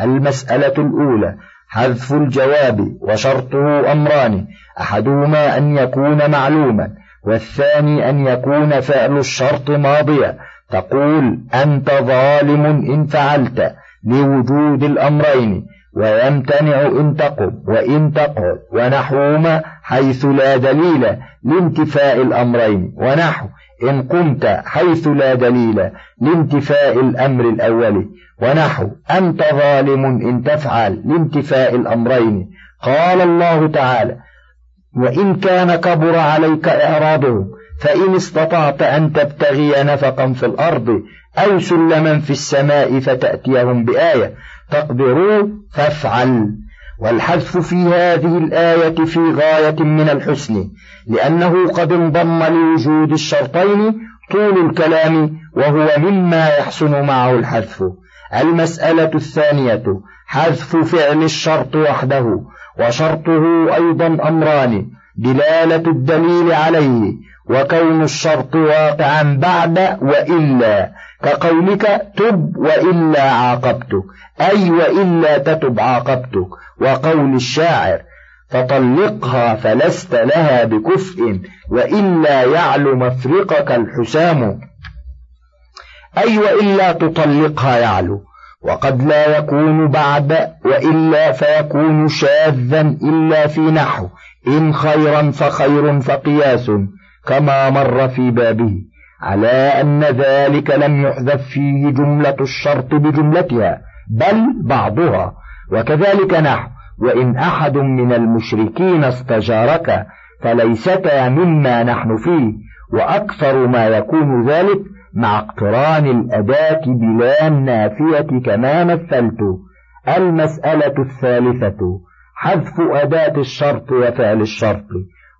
المسألة الأولى حذف الجواب وشرطه أمران أحدهما أن يكون معلوما والثاني أن يكون فعل الشرط ماضيا تقول أنت ظالم إن فعلت. لوجود الأمرين ويمتنع إن تقم وإن تقعد ونحوهما حيث لا دليل لانتفاء الأمرين. ونحو إن قمت حيث لا دليل لانتفاء الأمر الأول. ونحو أنت ظالم إن تفعل لانتفاء الأمرين. قال الله تعالى وإن كان كبر عليك إعراضهم فإن استطعت أن تبتغي نفقا في الأرض أو سلما في السماء فتأتيهم بآية. تقدروا فافعل. والحذف في هذه الآية في غاية من الحسن لأنه قد انضم لوجود الشرطين طول الكلام وهو مما يحسن معه الحذف. المسألة الثانية حذف فعل الشرط وحده وشرطه أيضا أمران دلالة الدليل عليه وكون الشرط واقعا بعد وإلا. كقولك تب وإلا عاقبتك. أي وإلا تتب عاقبتك. وقول الشاعر فطلقها فلست لها بكفء وإلا يعلو مفرقك الحسام. أي وإلا تطلقها يعلو. وقد لا يكون بعد وإلا فيكون شاذا إلا في نحو. إن خيرا فخير فقياس. كما مر في بابه على أن ذلك لم يحذف فيه جملة الشرط بجملتها بل بعضها. وكذلك نحو وإن أحد من المشركين استجارك فليستا مما نحن فيه. وأكثر ما يكون ذلك مع اقتران الأداة بلا النافية كما مثلت. المسألة الثالثة حذف أداة الشرط وفعل الشرط.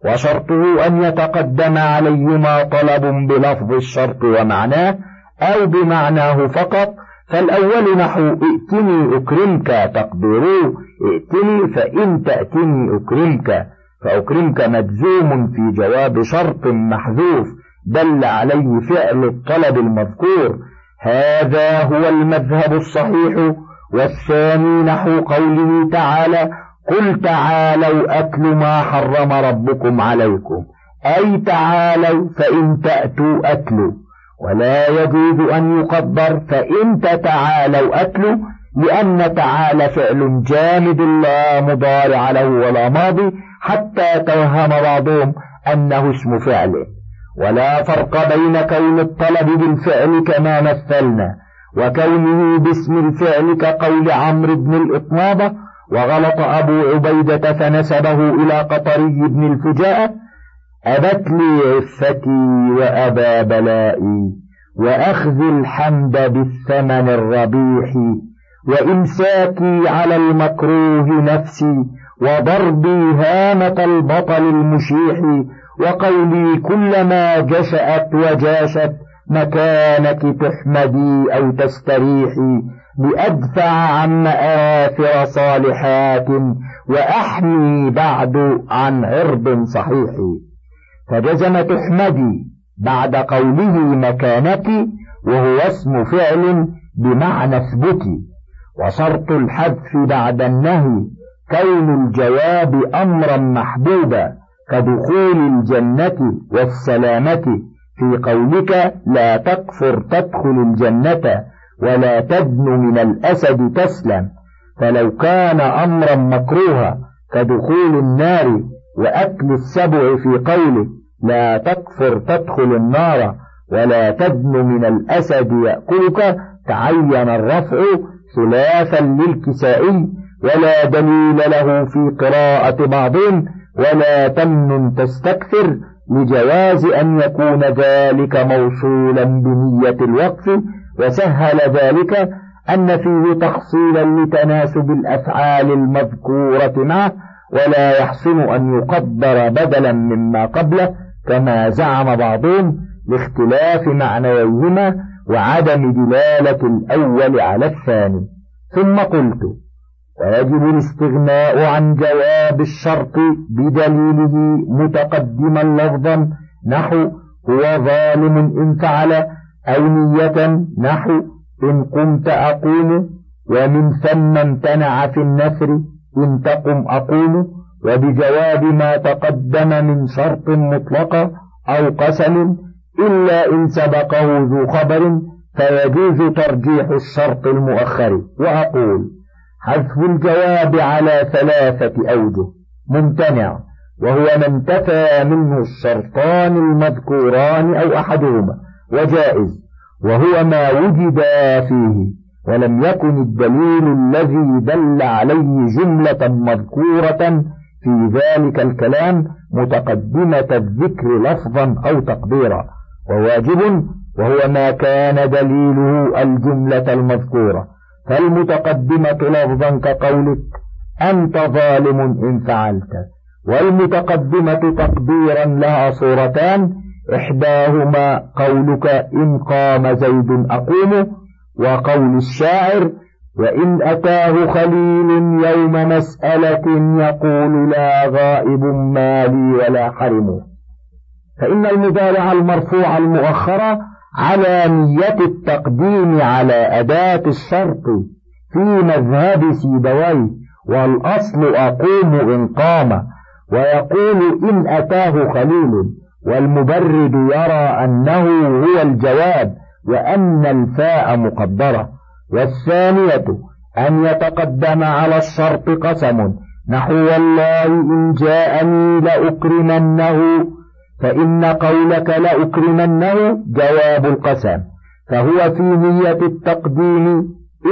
وشرطه أن يتقدم عليهما طلب بلفظ الشرط ومعناه أو بمعناه فقط فالأول نحو ائتني أكرمك تقدروا ائتني فإن تأتني أكرمك فأكرمك مجزوم في جواب شرط محذوف دل عليه فعل الطلب المذكور هذا هو المذهب الصحيح والثاني نحو قوله تعالى قل تعالوا أكل ما حرم ربكم عليكم. أي تعالوا فإن تأتوا أكلوا ولا يجوز أن يقدر فإن تتعالوا أكلوا لأن تعالى فعل جامد لا مضارع له ولا ماضي حتى توهم بعضهم أنه اسم فعل ولا فرق بين كون الطلب بالفعل كما مثلنا. وكونه باسم الفعل كقول عمرو بن الإطنابة وغلط أبو عبيدة فنسبه إلى قطري بن الفجاءة أبت لي عفتي وأبى بلائي وأخذ الحمد بالثمن الربيح وإمساكي على المكروه نفسي وضربي هامة البطل المشيح وقولي كلما جشأت وجاشت مكانك تحمدي أو تستريحي لأدفع عن مآثر صالحات وأحمي بعد عن عرض صحيح. فجزم تحمدي بعد قوله مكانك وهو اسم فعل بمعنى اثبتي وشرط الحذف بعد النهي كون الجواب أمرا محبوبا كدخول الجنة والسلامة. في قولك لا تكفر تدخل الجنة. ولا تدن من الأسد تسلم فلو كان أمرا مكروها كدخول النار وأكل السبع في قوله لا تكفر تدخل النار ولا تدن من الأسد يأكلك تعين الرفع ثلاثا للكسائي ولا دليل له في قراءة بعضهم ولا تمن تستكثر لجواز أن يكون ذلك موصولا بنية الوقف وسهل ذلك أن فيه تحصيلا لتناسب الأفعال المذكورة معه ولا يحسن أن يقدر بدلا مما قبله كما زعم بعضهم لاختلاف معنويهما وعدم دلالة الأول على الثاني. ثم قلت ويجب الاستغناء عن جواب الشرط بدليله متقدما لفظا نحو هو ظالم إن فعل أو نية نحو إن قمت أقوم ومن ثم امتنع في النثر إن تقم أقول وبجواب ما تقدم من شرط مطلقة أو قسم إلا إن سبقه ذو خبر فيجوز ترجيح الشرط المؤخر وأقول حذف الجواب على ثلاثة أوجه ممتنع وهو ما انتفى منه الشرطان المذكوران أو أحدهما وجائز وهو ما وجد فيه ولم يكن الدليل الذي دل عليه جملة مذكورة في ذلك الكلام متقدمة الذكر لفظا أو تقديرا وواجب وهو ما كان دليله الجملة المذكورة. فالمتقدمة لفظا كقولك أنت ظالم إن فعلت والمتقدمة تقديرا لها صورتان إحداهما قولك إن قام زيد أقوم وقول الشاعر وإن أتاه خليل يوم مسألة يقول لا غائب مالي ولا حرم. فإن المضارع المرفوع المؤخرة على نية التقديم على أداة الشرط في مذهب سيبويه والأصل أقوم إن قام ويقول إن أتاه خليل والمبرد يرى أنه هو الجواب وأن الفاء مقدرة. والثانية أن يتقدم على الشرط قسم. نحو والله إن جاءني لأكرمنه فإن قولك لأكرمنه جواب القسم. فهو في نية التقديم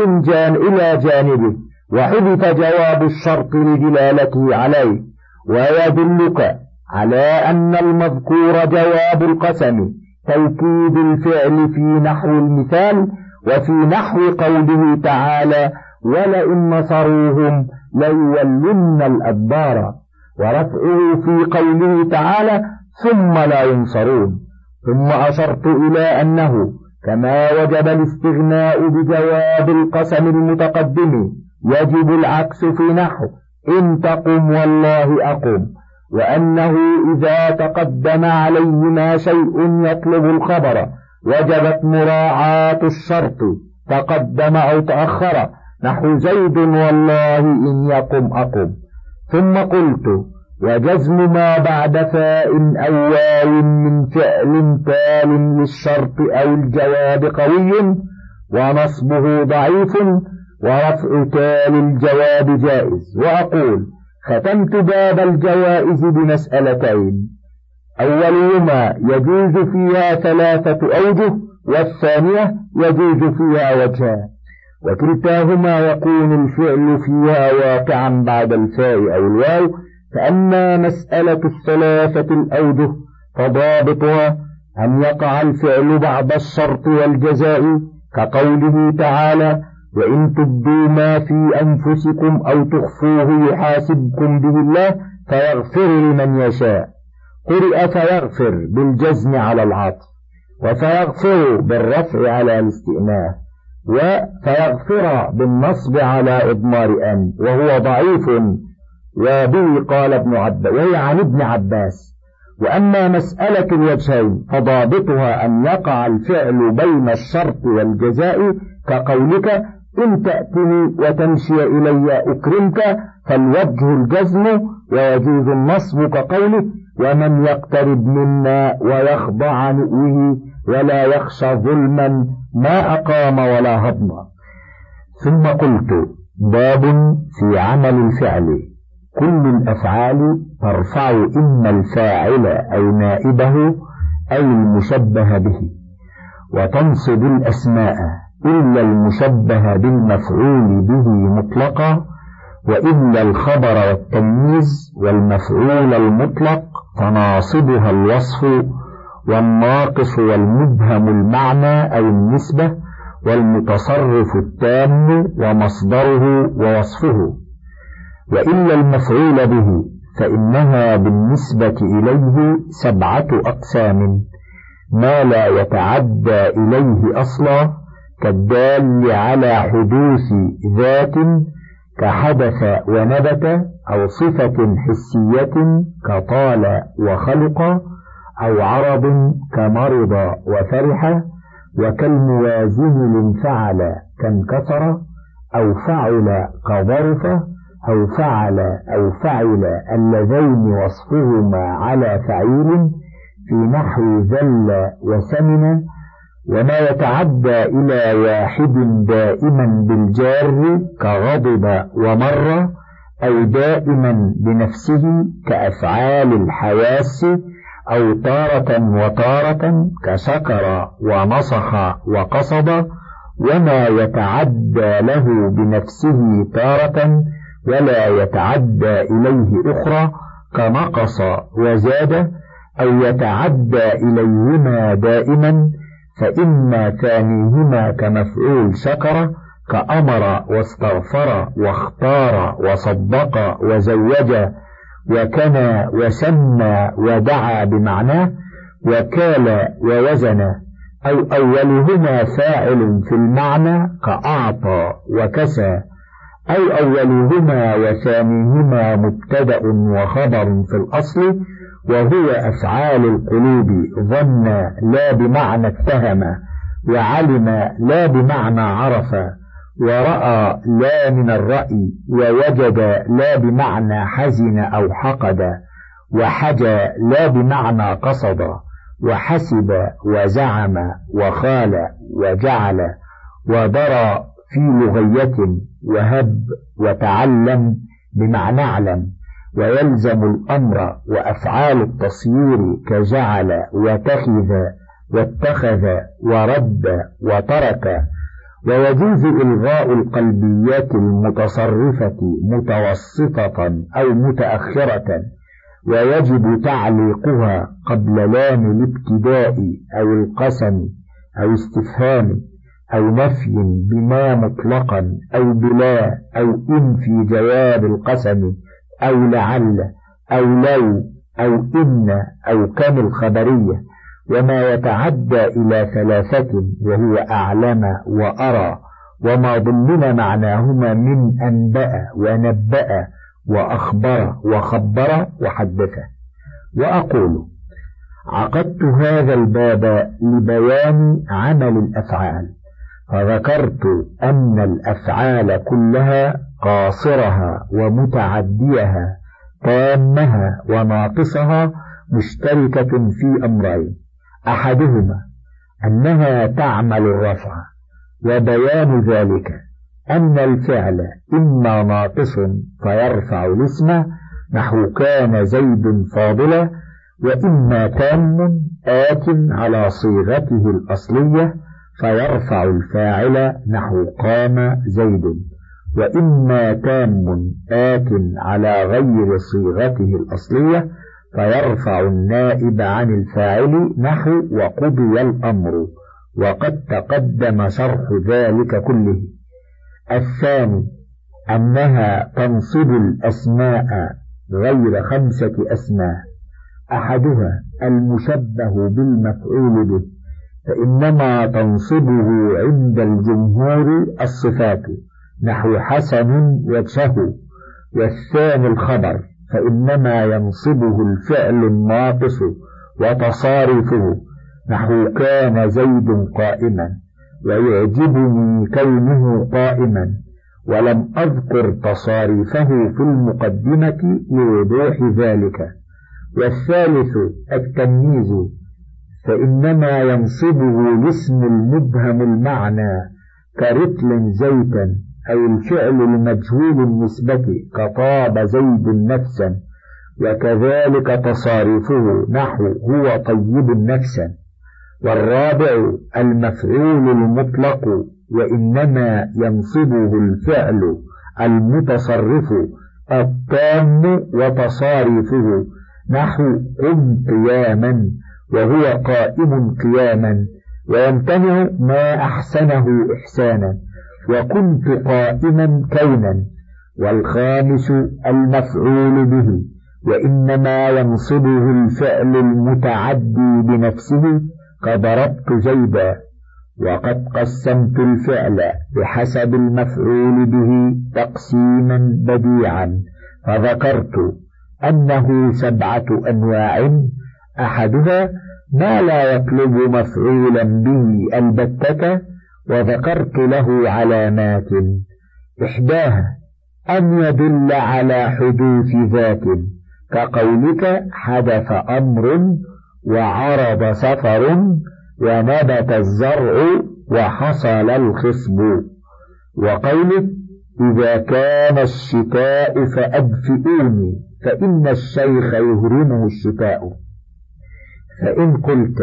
إن جان إلى جانبه وحذف جواب الشرط لدلالته عليه. ويدلك على أن المذكور جواب القسم توكيد الفعل في نحو المثال وفي نحو قوله تعالى ولئن نصروهم ليولن الأدبار ورفعه في قوله تعالى ثم لا ينصرون ثم أشرت إلى أنه كما وجب الاستغناء بجواب القسم المتقدم يجب العكس في نحو إن تقم والله أقم وأنه إذا تقدم عليهما شيء يطلب الخبر وجبت مراعاة الشرط تقدم أو تأخر نحو زيد والله إن يقم أقم. ثم قلت وجزم ما بعد فاء أو واو من فعل تال للشرط أو الجواب قوي ونصبه ضعيف ورفع تال الجواب جائز. وأقول ختمت باب الجوائز بمسألتين. أولهما يجوز فيها ثلاثة أوجه والثانية يجوز فيها وجهان وكلتاهما يكون الفعل فيها واقعا بعد الفاء أو الواو. فأما مسألة الثلاثة الأوجه فضابطها أن يقع الفعل بعد الشرط والجزاء كقوله تعالى وإن تبدوا ما في أنفسكم أو تخفوه يحاسبكم به الله فيغفر لمن يشاء. قرئ فيغفر بالجزم على العطف وفيغفر بالرفع على الاستئناف وفيغفر بالنصب على إضمار أن وهو ضعيف وبه قال ابن عباس وهي عن ابن عباس. وأما مسألة الوجهين فضابطها أن يقع الفعل بين الشرط والجزاء كقولك إن تأتني وتمشي إلي أكرمك فالوجه الجزم ويجوز النصب كقوله ومن يقترب منا ويخضع نؤه ولا يخشى ظلما ما أقام ولا هضما ثم قلت باب في عمل الفعل. كل الأفعال ترفع إما الفاعل أو نائبه أو المشبه به. وتنصب الأسماء. إلا المشبه بالمفعول به مطلقا وإلا الخبر والتمييز والمفعول المطلق فناصبها الوصف والناقص والمبهم المعنى أو النسبة والمتصرف التام ومصدره ووصفه. وإلا المفعول به فإنها بالنسبة إليه سبعة أقسام ما لا يتعدى إليه أصلا كالدال على حدوث ذات كحدث ونبت أو صفة حسية كطال وخلق أو عرض كمرض وفرح وكالموازن لانفعل كانكسر أو فعل كظرف أو فعل أو فعل اللذين وصفهما على فعيل في نحو ذل وسمن وما يتعدى إلى واحد دائما بالجار كغضب ومر أو دائما بنفسه كأفعال الحواس أو تارة وتارة كسكر ونصخ وقصد وما يتعدى له بنفسه تارة ولا يتعدى إليه أخرى كنقص وزاد أو يتعدى إليهما دائما فإما ثانيهما كمفعول شكر كأمر واستغفر واختار وصدق وزوج وكنى وسمى ودعا بمعناه وكال ووزن أو أولهما فاعل في المعنى كأعطى وكسى أو أولهما وثانيهما مبتدأ وخبر في الأصل وهو أفعال القلوب ظن لا بمعنى اتهم وعلم لا بمعنى عرف ورأى لا من الرأي ووجد لا بمعنى حزن أو حقد وحجى لا بمعنى قصد وحسب وزعم وخال وجعل ودرى في لغية وهب وتعلم بمعنى اعلم. ويلزم الأمر وأفعال التصيير كجعل وتخذ واتخذ ورد وترك ويجوز إلغاء القلبيات المتصرفة متوسطة أو متأخرة ويجب تعليقها قبل لام الابتداء أو القسم أو استفهام أو نفي بما مطلقا أو بلا أو إن في جواب القسم أو لعل أو لو أو إن أو كم الخبرية وما يتعدى إلى ثلاثة وهو أعلم وأرى وما ضمن معناهما من أنبأ ونبأ وأخبر وخبر وحدث. وأقول عقدت هذا الباب لبيان عمل الأفعال فذكرت أن الأفعال كلها قاصرها ومتعديها تامها وناقصها مشتركة في أمرين. أحدهما أنها تعمل الرفع وبيان ذلك أن الفعل إما ناقص فيرفع الاسم نحو كان زيد فاضلا وإما تام آت على صيغته الأصلية فيرفع الفاعل نحو قام زيد. وإما تام آت على غير صيغته الأصلية فيرفع النائب عن الفاعل نحو وقضي الأمر وقد تقدم شرح ذلك كله. الثاني أنها تنصب الأسماء غير خمسة أسماء. أحدها المشبه بالمفعول به فإنما تنصبه عند الجمهور الصفات. نحو حسن وجهه والثاني الخبر فإنما ينصبه الفعل الناقص وتصارفه. نحو كان زيد قائما ويعجبني كونه قائما. ولم أذكر تصاريفه في المقدمة لوضوح ذلك. والثالث التمييز فإنما ينصبه الاسم المبهم المعنى كرتل زيتا. أي الفعل المجهول النسبة كطاب زيد نفسا وكذلك تصاريفه نحو هو طيب نفسا والرابع المفعول المطلق وإنما ينصبه الفعل المتصرف التام وتصاريفه نحو قم قياما وهو قائم قياما ويمتنع ما أحسنه إحسانا. وكنت قائما كونا والخامس المفعول به وإنما ينصبه الفعل المتعدي بنفسه كضربت زيدا وقد قسمت الفعل بحسب المفعول به تقسيما بديعا فذكرت أنه سبعة أنواع أحدها ما لا يطلب مفعولا به البتة وذكرت له علامات إحداها أن يدل على حدوث ذات كقولك حدث أمر وعرض سفر ونبت الزرع وحصل الخصب. وقوله إذا كان الشتاء فأدفئوني فإن الشيخ يهرمه الشتاء. فإن قلت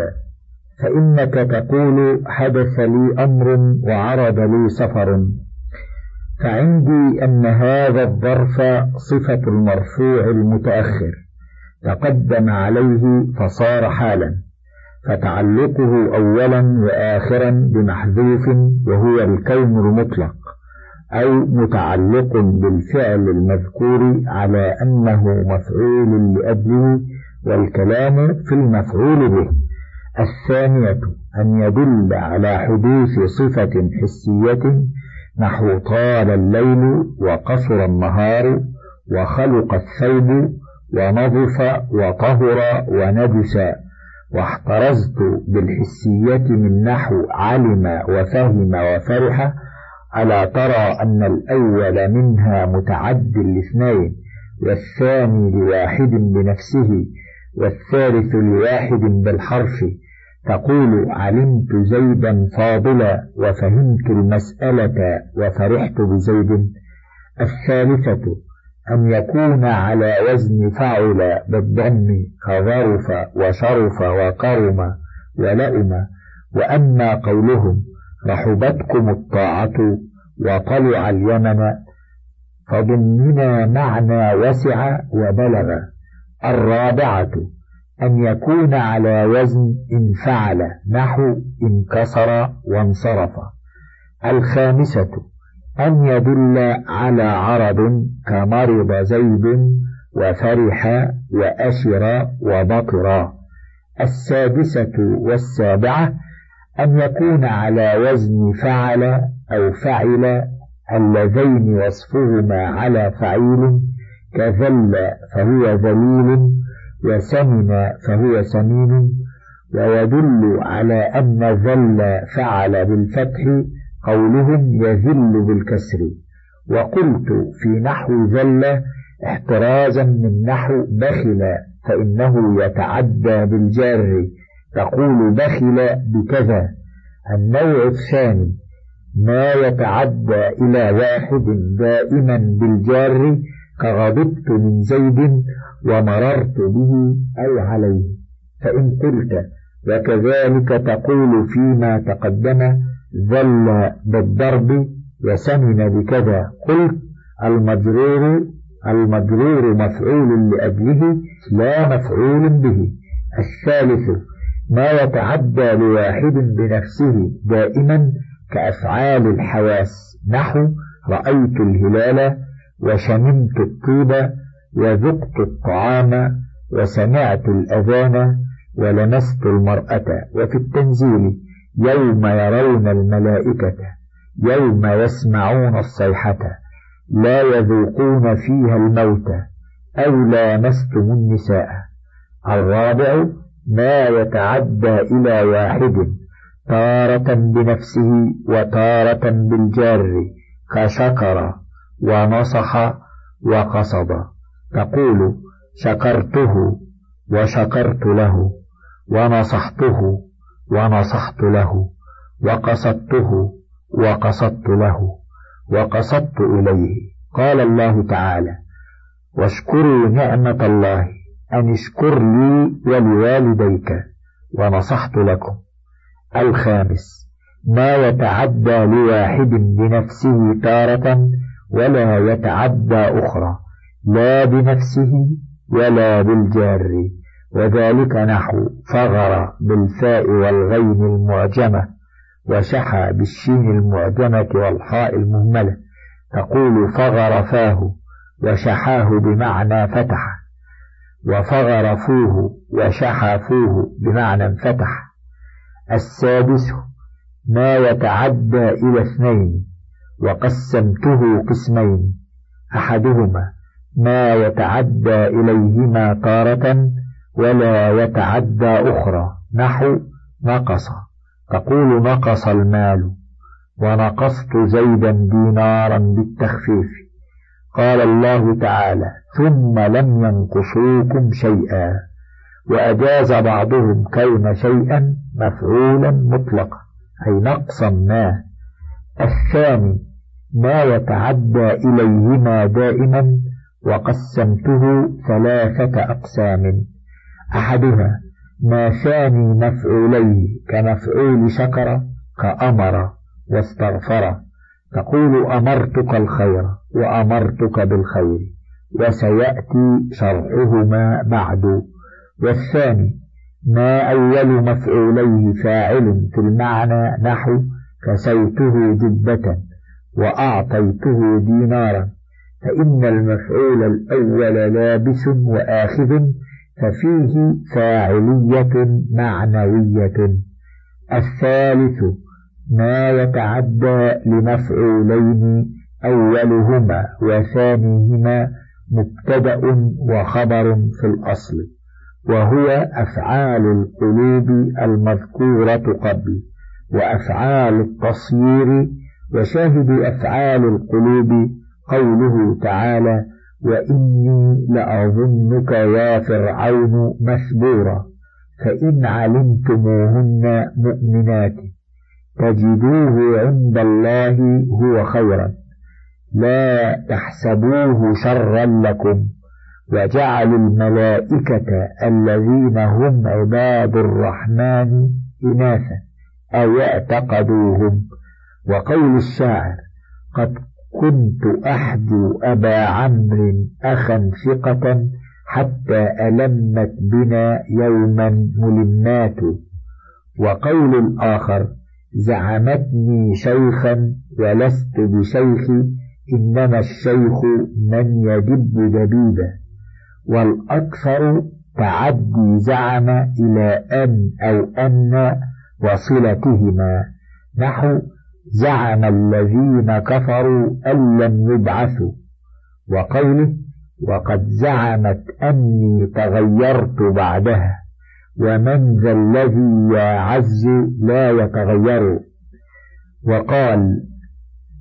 فإنك تقول حدث لي أمر وعرض لي سفر. فعندي أن هذا الظرف صفة المرفوع المتأخر. تقدم عليه فصار حالا. فتعلقه أولا وآخرا بمحذوف وهو الكون المطلق أو متعلق بالفعل المذكور على أنه مفعول لأجله والكلام في المفعول به. الثانية أن يدل على حدوث صفة حسية نحو طال الليل وقصر النهار وخلق الثوب ونظف وطهر ونجس واحترزت بالحسية من نحو علم وفهم وفرح ألا ترى أن الأول منها متعد الاثنين والثاني لواحد بنفسه والثالث لواحد بالحرف تقول علمت زيدا فاضلا وفهمت المسألة وفرحت بزيد. الثالثة أن يكون على وزن فعل بالضم كظرف وشرف وكرم ولئم. وأما قولهم رحبتكم الطاعة وطلع اليمن فضمنا معنى وسع وبلغ. الرابعة أن يكون على وزن انفعل نحو انكسر وانصرف. الخامسة أن يدل على عرض كمرض زيد وفرح وأشر وبطر. السادسة والسابعة أن يكون على وزن فعل أو فعل اللذين وصفهما على فعيل كذل فهو ذليل وسمن فهو سمين ويدل على أن ذل فعل بالفتح قولهم يذل بالكسر. وقلت في نحو ذل احترازا من نحو بخل فإنه يتعدى بالجار تقول بخل بكذا. النوع الثاني ما يتعدى إلى واحد دائما بالجار كغضبت من زيد ومررت به أو عليه. فإن قلت وكذلك تقول فيما تقدم ذل بالضرب وسمن بكذا. قلت المجرور المجرور مفعول لأجله لا مفعول به. الثالث ما يتعدى لواحد بنفسه دائما كأفعال الحواس. نحو رأيت الهلال وشممت الطيب وذقت الطعام وسمعت الأذان ولمست المرأة. وفي التنزيل يوم يرون الملائكة يوم يسمعون الصيحة لا يذوقون فيها الموت أو لامستم النساء. الرابع ما يتعدى إلى واحد تارة بنفسه وتارة بالجار كشكر ونصح وقصد. تقول شكرته وشكرت له ونصحته ونصحت له وقصدته وقصدت له وقصدت إليه. قال الله تعالى واشكروا نعمة الله أن اشكر لي ولوالديك ونصحت لكم. الخامس ما يتعدى لواحد بنفسه تارة ولا يتعدى أخرى لا بنفسه ولا بالجار. وذلك نحو فغر بالفاء والغين المعجمة وشحى بالشين المعجمة والحاء المهملة. تقول فغر فاه وشحاه بمعنى فتح. وفغر فوه وشحى فوه بمعنى انفتح. السادس ما يتعدى إلى اثنين. وقسمته قسمين. أحدهما ما يتعدى إليهما تارة ولا يتعدى أخرى. نحو نقص. تقول نقص المال. ونقصت زيدا دينارا بالتخفيف. قال الله تعالى ثم لم ينقصوكم شيئا. وأجاز بعضهم كون شيئا مفعولا مطلقا. أي نقصا ما. الثاني ما يتعدى إليهما دائما وقسمته ثلاثة أقسام. أحدها ما ثاني مفعوليه كمفعول شكر كأمر واستغفر. تقول أمرتك الخير وأمرتك بالخير وسيأتي شرحهما بعد. والثاني ما أول مفعوليه فاعل في المعنى نحو كسيته جبة وأعطيته دينارا فإن المفعول الأول لابس وآخذ ففيه فاعلية معنوية. الثالث ما يتعدى لمفعولين أولهما وثانيهما مبتدأ وخبر في الأصل وهو أفعال القلوب المذكورة قبل. وأفعال التصيير وشاهد أفعال القلوب قوله تعالى وإني لأظنك يا فرعون مثبورا فإن علمتموهن مؤمنات تجدوه عند الله هو خيرا لا تحسبوه شرا لكم وجعلوا الملائكة الذين هم عباد الرحمن إناثا. أو اعتقدوهم. وقول الشاعر قد كنت أحدو أبا عمرو أخا ثقة حتى ألمت بنا يوما ملمات. وقول الآخر زعمتني شيخا ولست بشيخ إنما الشيخ من يدب دبيبا والأكثر تعدي زعم إلى أن أو أن وصلتهما. نحو زعم الذين كفروا أن لم يبعثوا. وقوله وقد زعمت أني تغيرت بعدها. ومن ذا الذي يعز لا يتغير. وقال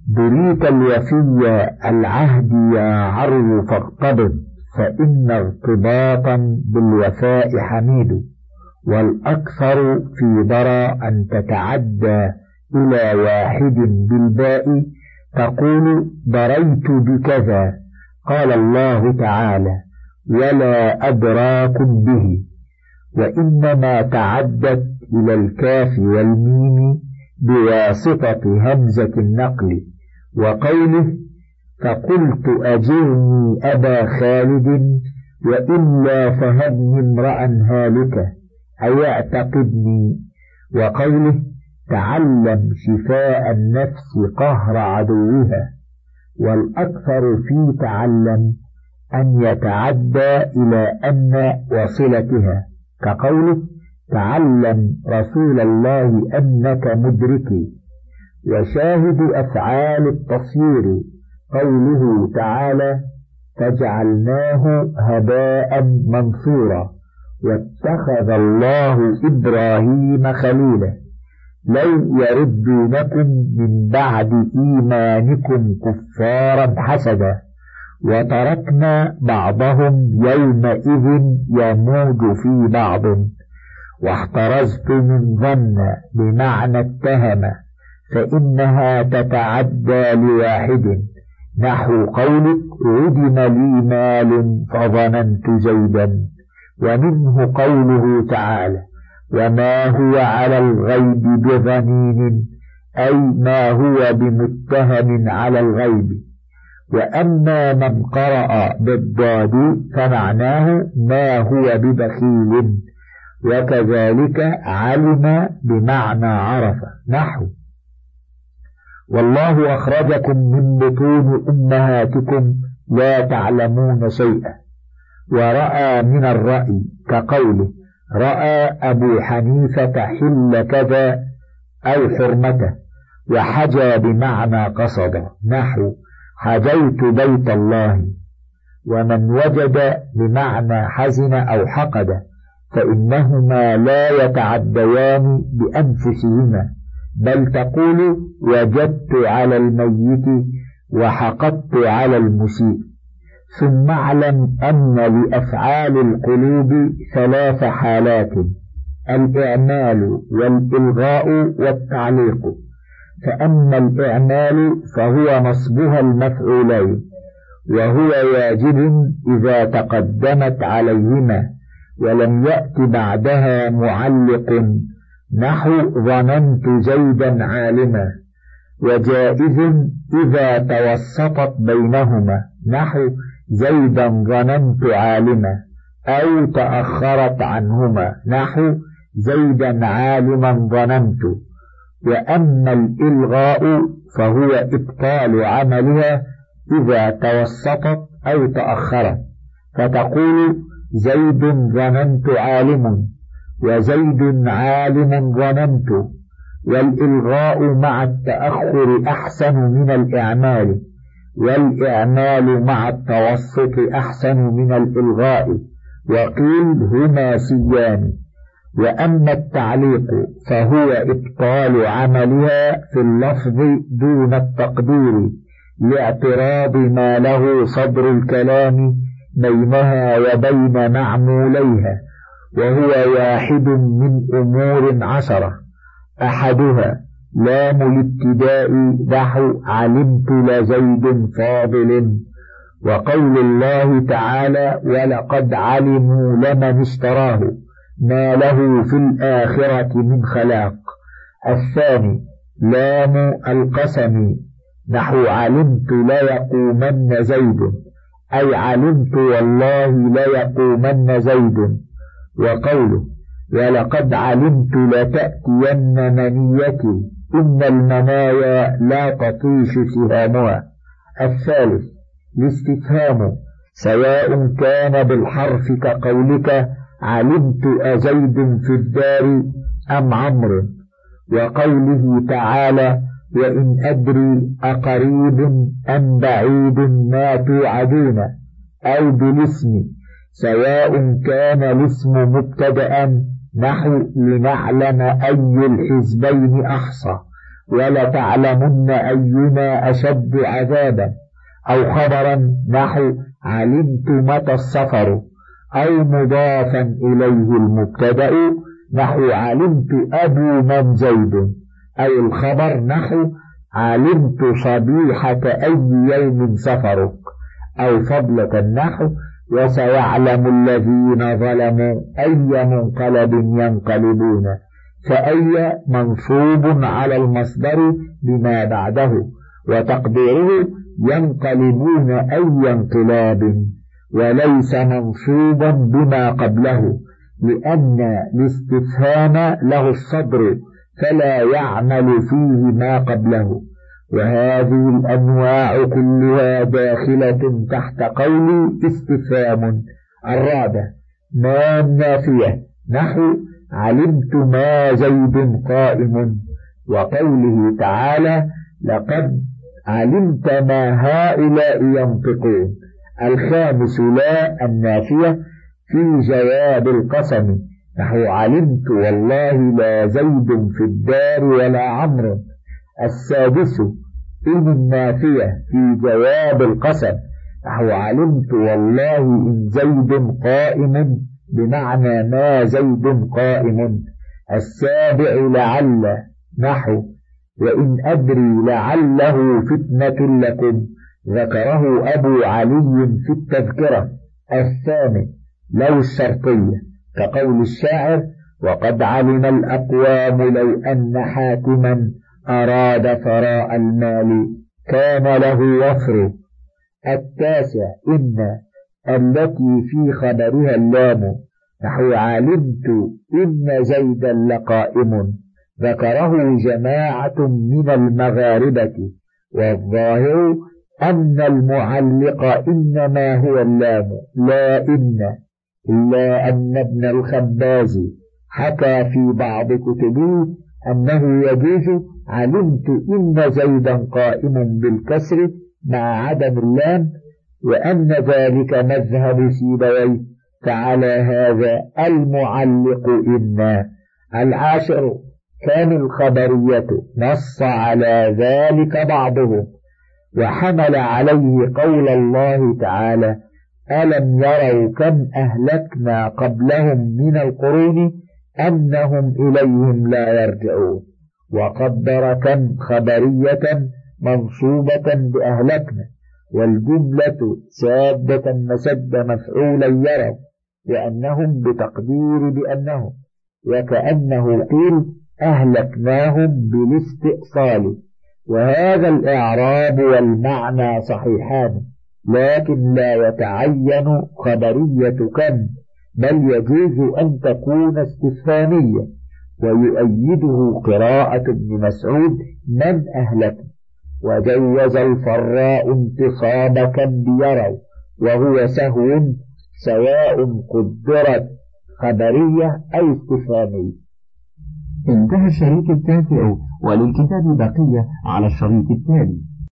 بريت الوفي العهد يا عرو فاقتبض. فإن ارتباطا بالوفاء حميد. والأكثر في درى أن تتعدى إلى واحد بالباء تقول دريت بكذا قال الله تعالى ولا أدراكم به. وإنما تعدت إلى الكاف والميم بواسطة همزة النقل وقوله فقلت أجرني أبا خالد وإلا فهبني امرأ هالكة. أيعتقدني. وقوله تعلم شفاء النفس قهر عدوها والأكثر في تعلم أن يتعدى إلى أن وصلتها. كقوله تعلم رسول الله أنك مدركي وشاهد أفعال التصوير. قوله تعالى فجعلناه هباء منصورا واتخذ الله إبراهيم خليلا. لو يردونكم من بعد إيمانكم كفارا حسدا. وتركنا بعضهم يومئذ يموج في بعض. واحترزت من ظن بمعنى اتهم. فإنها تتعدى لواحد. نحو قولك عدم لي مال فظننت زيدا ومنه قوله تعالى وما هو على الغيب بظنين أي ما هو بمتهم على الغيب. وأما من قرأ بالضاد فمعناه ما هو ببخيل. وكذلك علم بمعنى عرف نحو. والله أخرجكم من بطون أمهاتكم لا تعلمون شيئا. ورأى من الرأي كقوله رأى أبو حنيفة حل كذا أو حرمته وحجى بمعنى قصد. نحو حجيت بيت الله. ومن وجد بمعنى حزن أو حقد فإنهما لا يتعديان بأنفسهما بل تقول وجدت على الميت وحقدت على المسيء. ثم اعلم أن لأفعال القلوب ثلاث حالات الإعمال والإلغاء والتعليق. فأما الإعمال فهو نصبها المفعولين وهو واجب إذا تقدمت عليهما ولم يأت بعدها معلق نحو ظننت زيدا عالما وجائز إذا توسطت بينهما نحو زيدا ظننت عالما أو تأخرت عنهما. نحو زيدا عالما ظننت وأما الإلغاء فهو إبطال عملها إذا توسطت أو تأخرت. فتقول زيد ظننت عالم وزيد عالم ظننت والإلغاء مع التأخر أحسن من الإعمال. والإعمال مع التوسط أحسن من الإلغاء وقيل هما سيان. وأما التعليق فهو إبطال عملها في اللفظ دون التقدير لاعتراض ما له صدر الكلام بينها وبين معموليها وهو واحد من أمور عشرة. أحدها لام الابتداء نحو علمت لزيد فاضل. وقول الله تعالى ولقد علموا لمن اشتراه ما له في الآخرة من خلاق. الثاني لام القسم نحو علمت ليقومن زيد. أي علمت والله ليقومن زيد. وقوله ولقد علمت لتأتين منيتي. إن المنايا لا تطيش سهامها الثالث الاستفهام سواء كان بالحرف كقولك علمت أزيد في الدار أم عمرو؟ وقوله تعالى وإن أدري أقريب أم بعيد ما توعدون أو بالاسم. سواء كان الاسم مبتدأ نحو لنعلم أي الحزبين أحصى ولتعلمن أينا أشد عذابا. أو خبرا نحو علمت متى السفر أو مضافا إليه المبتدأ نحو علمت أبو من زيد. أو الخبر نحو علمت صبيحة أي يوم سفرك. أو فضلة النحو وسيعلم الذين ظلموا أي منقلب ينقلبون فأي منصوب على المصدر بما بعده وتقديره ينقلبون أي انقلاب وليس منصوبا بما قبله لأن الاستفهام له الصدر فلا يعمل فيه ما قبله وهذه الأنواع كلها داخلة تحت قول استفهام. الرابع ما النافية؟ نحو علمت ما زيد قائم. وقوله تعالى لقد علمت ما هؤلاء ينطقون. الخامس لا النافية في جواب القسم. نحو علمت والله لا زيد في الدار ولا عمرو. السادس إن النافية في جواب القسم. نحو علمت والله إن زيد قائم بمعنى ما زيد قائم. السابع لعل نحو وإن أدري لعله فتنة لكم. ذكره أبو علي في التذكرة. الثامن لو الشرطية كقول الشاعر وقد علم الأقوام لو أن حاكما أراد ثراء المال. كان له وفر. التاسع إن التي في خبرها اللام. نحو علمت إن زيدا لقائم. ذكره جماعة من المغاربة. والظاهر أن المعلق إنما هو اللام لا إن. إلا أن ابن الخباز حكى في بعض كتبه أنه يجوز علمت إن زيدا قائم بالكسر مع عدم اللام وأن ذلك مذهب سيبويه فعلى هذا المعلق إنا العاشر كان الخبرية نص على ذلك بعضهم وحمل عليه قول الله تعالى ألم يروا كم أهلكنا قبلهم من القرون أنهم إليهم لا يرجعون. وقدر كم خبرية منصوبة بأهلكنا والجملة سادة مسد مفعولا يروا لأنهم بتقدير بأنهم وكأنه قيل أهلكناهم بالاستئصال. وهذا الإعراب والمعنى صحيحان لكن لا يتعين خبرية كم بل يجوز أن تكون استفهامية. ويؤيده قراءة ابن مسعود من أهلكنا وجوز الفراء انتصاب كم بيروا وهو سهو سواء قدرت خبرية أو استفهامية. انتهى الشريط التاسع وللكتاب بقية على الشريط التالي.